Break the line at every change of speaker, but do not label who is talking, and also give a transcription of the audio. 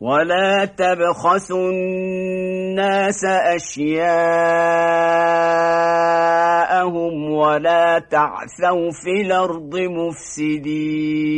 ولا تبخسوا الناس أشياءهم ولا تعثوا في الأرض مفسدين